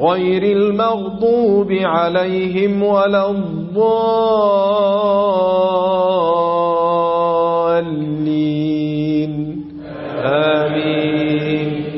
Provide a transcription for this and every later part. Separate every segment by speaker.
Speaker 1: غير المغضوب عليهم ولا الضالين. آمين.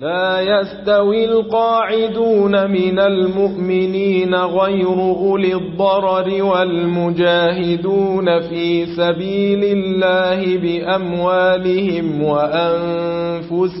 Speaker 1: لا يستوي القاعدون من المؤمنين غير أولي الضرر والمجاهدون في سبيل الله بأموالهم وأنفسهم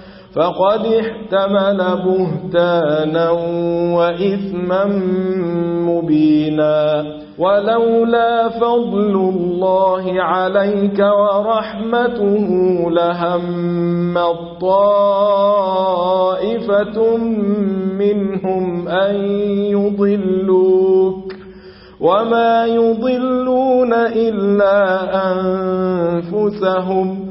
Speaker 1: فقد احتمل بهتانا وإثما مبينا ولولا فضل الله عليك ورحمته لهم الطائفة منهم أن يضلوك وما يضلون إلا أنفسهم